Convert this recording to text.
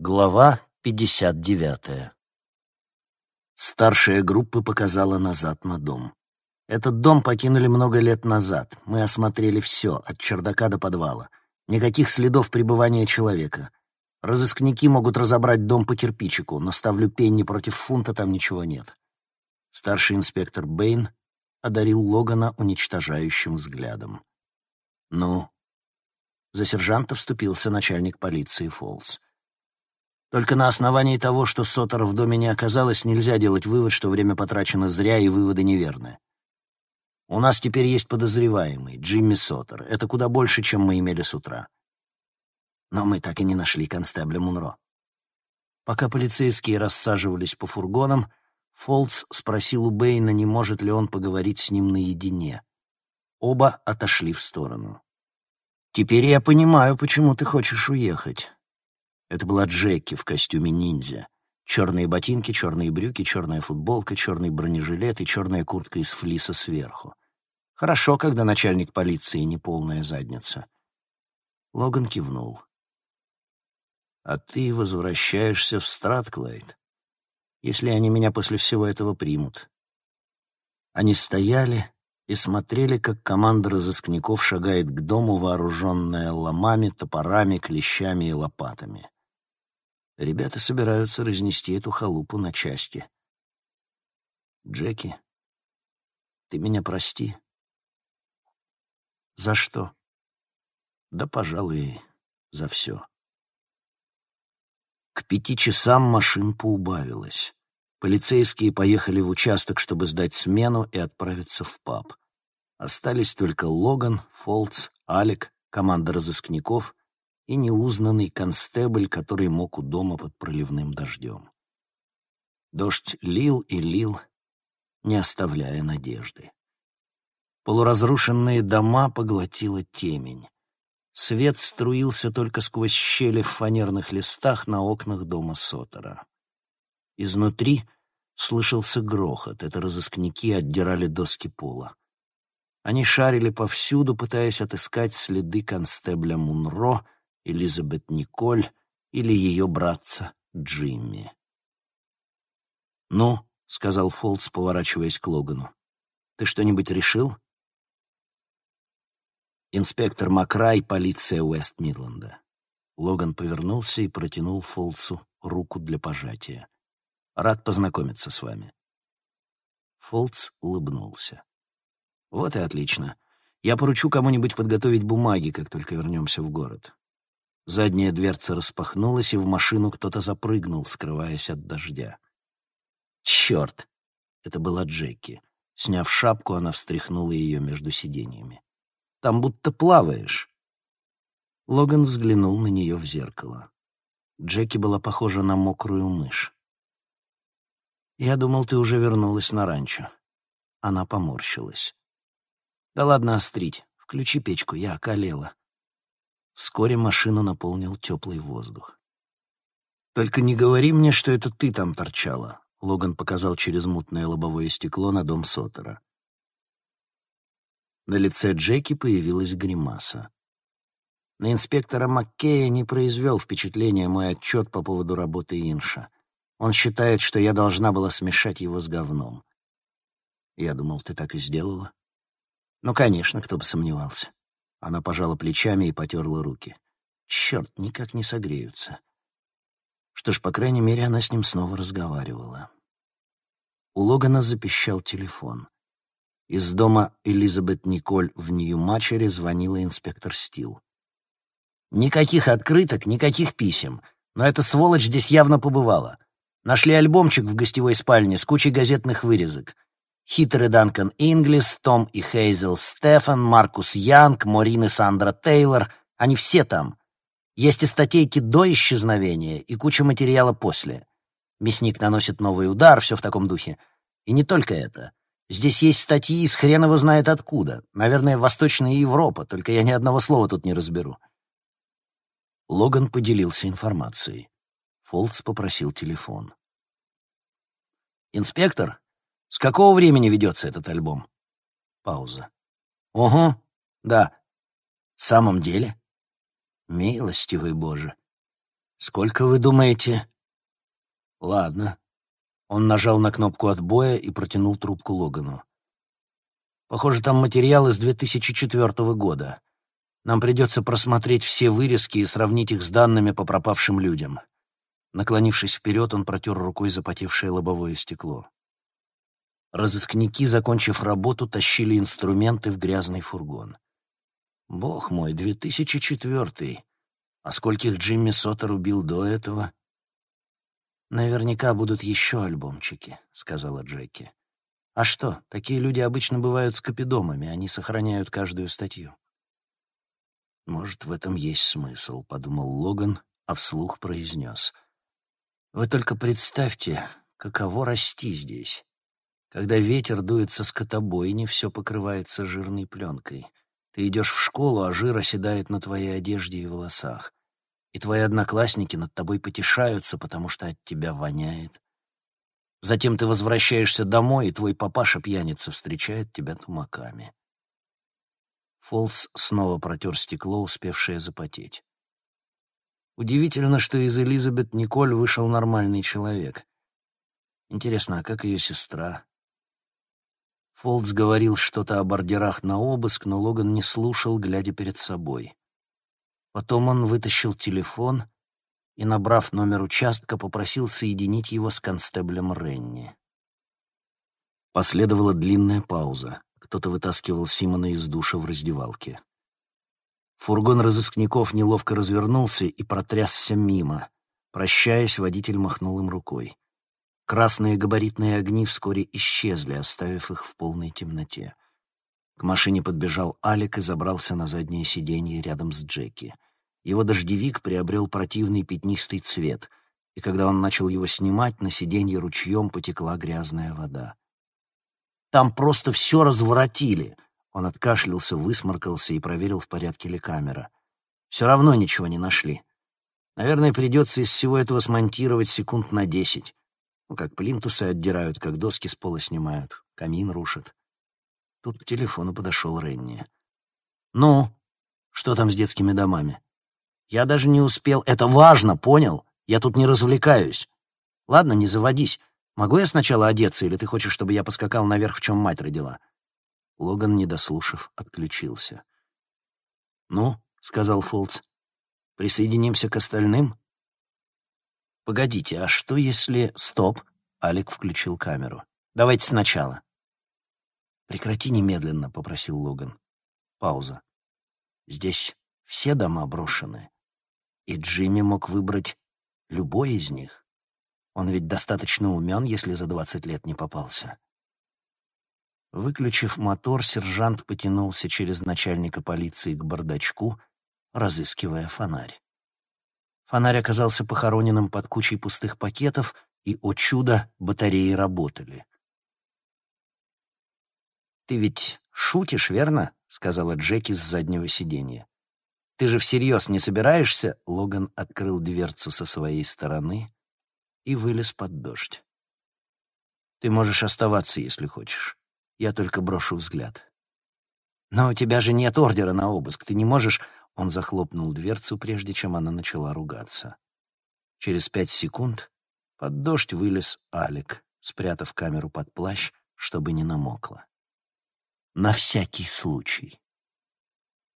Глава 59. Старшая группа показала назад на дом. Этот дом покинули много лет назад. Мы осмотрели все, от чердака до подвала. Никаких следов пребывания человека. Разыскники могут разобрать дом по кирпичику, но ставлю пенни против фунта, там ничего нет. Старший инспектор Бэйн одарил Логана уничтожающим взглядом. «Ну?» За сержанта вступился начальник полиции Фолс. Только на основании того, что Сотора в доме не оказалось, нельзя делать вывод, что время потрачено зря и выводы неверны. У нас теперь есть подозреваемый, Джимми Сотер. Это куда больше, чем мы имели с утра. Но мы так и не нашли констебля Мунро. Пока полицейские рассаживались по фургонам, Фолтс спросил у Бэйна, не может ли он поговорить с ним наедине. Оба отошли в сторону. «Теперь я понимаю, почему ты хочешь уехать. Это была Джеки в костюме ниндзя. Черные ботинки, черные брюки, черная футболка, черный бронежилет и черная куртка из флиса сверху. Хорошо, когда начальник полиции не полная задница. Логан кивнул. «А ты возвращаешься в Стратклайд, если они меня после всего этого примут». Они стояли и смотрели, как команда разыскников шагает к дому, вооруженная ломами, топорами, клещами и лопатами. Ребята собираются разнести эту халупу на части. Джеки, ты меня прости. За что? Да, пожалуй, за все. К пяти часам машин поубавилось. Полицейские поехали в участок, чтобы сдать смену и отправиться в паб. Остались только Логан, Фолтс, Алек, команда разыскников и неузнанный констебль, который мог у дома под проливным дождем. Дождь лил и лил, не оставляя надежды. Полуразрушенные дома поглотила темень. Свет струился только сквозь щели в фанерных листах на окнах дома Сотера. Изнутри слышался грохот, это разыскники отдирали доски пола. Они шарили повсюду, пытаясь отыскать следы констебля Мунро — Элизабет Николь или ее братца Джимми. «Ну», — сказал Фолтс, поворачиваясь к Логану, — «ты что-нибудь решил?» «Инспектор Макрай, полиция Уэст-Мидленда». Логан повернулся и протянул Фолтсу руку для пожатия. «Рад познакомиться с вами». Фолтс улыбнулся. «Вот и отлично. Я поручу кому-нибудь подготовить бумаги, как только вернемся в город. Задняя дверца распахнулась, и в машину кто-то запрыгнул, скрываясь от дождя. «Черт!» — это была Джеки. Сняв шапку, она встряхнула ее между сиденьями. «Там будто плаваешь!» Логан взглянул на нее в зеркало. Джеки была похожа на мокрую мышь. «Я думал, ты уже вернулась на ранчо». Она поморщилась. «Да ладно острить. Включи печку, я околела». Вскоре машину наполнил теплый воздух. «Только не говори мне, что это ты там торчала», — Логан показал через мутное лобовое стекло на дом Сотера. На лице Джеки появилась гримаса. На инспектора Маккея не произвел впечатления мой отчет по поводу работы Инша. Он считает, что я должна была смешать его с говном. Я думал, ты так и сделала. Ну, конечно, кто бы сомневался. Она пожала плечами и потерла руки. Черт, никак не согреются. Что ж, по крайней мере, она с ним снова разговаривала. У Логана запищал телефон. Из дома Элизабет Николь в Нью-Мачере звонила инспектор Стил. «Никаких открыток, никаких писем. Но эта сволочь здесь явно побывала. Нашли альбомчик в гостевой спальне с кучей газетных вырезок. Хитрый Данкан Инглис, Том и Хейзел Стефан, Маркус Янг, Морин и Сандра Тейлор. Они все там. Есть и статейки до исчезновения, и куча материала после. Мясник наносит новый удар, все в таком духе. И не только это. Здесь есть статьи из хренова знает откуда. Наверное, Восточная Европа, только я ни одного слова тут не разберу. Логан поделился информацией. Фолтс попросил телефон. «Инспектор, с какого времени ведется этот альбом? Пауза. Ого, да. В самом деле? Милостивый Боже. «Сколько вы думаете?» «Ладно». Он нажал на кнопку отбоя и протянул трубку Логану. «Похоже, там материалы с 2004 года. Нам придется просмотреть все вырезки и сравнить их с данными по пропавшим людям». Наклонившись вперед, он протер рукой запотевшее лобовое стекло. Разыскники, закончив работу, тащили инструменты в грязный фургон. «Бог мой, 2004 А скольких Джимми Соттер убил до этого?» «Наверняка будут еще альбомчики», — сказала Джеки. «А что, такие люди обычно бывают с копидомами, они сохраняют каждую статью». «Может, в этом есть смысл», — подумал Логан, а вслух произнес. «Вы только представьте, каково расти здесь. Когда ветер дует со скотобойни, все покрывается жирной пленкой. Ты идешь в школу, а жир оседает на твоей одежде и волосах. И твои одноклассники над тобой потешаются, потому что от тебя воняет. Затем ты возвращаешься домой, и твой папаша-пьяница встречает тебя тумаками. Фолс снова протер стекло, успевшее запотеть. Удивительно, что из Элизабет Николь вышел нормальный человек. Интересно, а как ее сестра? Фолдс говорил что-то о бордерах на обыск, но Логан не слушал, глядя перед собой. Потом он вытащил телефон и, набрав номер участка, попросил соединить его с констеблем Ренни. Последовала длинная пауза. Кто-то вытаскивал Симона из душа в раздевалке. Фургон разыскников неловко развернулся и протрясся мимо. Прощаясь, водитель махнул им рукой. Красные габаритные огни вскоре исчезли, оставив их в полной темноте. К машине подбежал Алик и забрался на заднее сиденье рядом с Джеки. Его дождевик приобрел противный пятнистый цвет, и когда он начал его снимать, на сиденье ручьем потекла грязная вода. Там просто все разворотили. Он откашлялся, высморкался и проверил, в порядке ли камера. Все равно ничего не нашли. Наверное, придется из всего этого смонтировать секунд на десять. Ну, как плинтусы отдирают, как доски с пола снимают, камин рушат. Тут к телефону подошел Ренни. «Ну, что там с детскими домами?» «Я даже не успел. Это важно, понял? Я тут не развлекаюсь. Ладно, не заводись. Могу я сначала одеться, или ты хочешь, чтобы я поскакал наверх, в чем мать родила?» Логан, не дослушав, отключился. «Ну», — сказал Фолц, — «присоединимся к остальным?» «Погодите, а что если...» «Стоп!» — Алик включил камеру. «Давайте сначала». «Прекрати немедленно», — попросил Логан. Пауза. «Здесь все дома брошены, и Джимми мог выбрать любой из них». Он ведь достаточно умен, если за двадцать лет не попался. Выключив мотор, сержант потянулся через начальника полиции к бардачку, разыскивая фонарь. Фонарь оказался похороненным под кучей пустых пакетов, и, о чудо, батареи работали. «Ты ведь шутишь, верно?» — сказала Джеки с заднего сиденья. «Ты же всерьез не собираешься?» Логан открыл дверцу со своей стороны и вылез под дождь. «Ты можешь оставаться, если хочешь. Я только брошу взгляд». «Но у тебя же нет ордера на обыск, ты не можешь...» Он захлопнул дверцу, прежде чем она начала ругаться. Через пять секунд под дождь вылез Алик, спрятав камеру под плащ, чтобы не намокла. На всякий случай.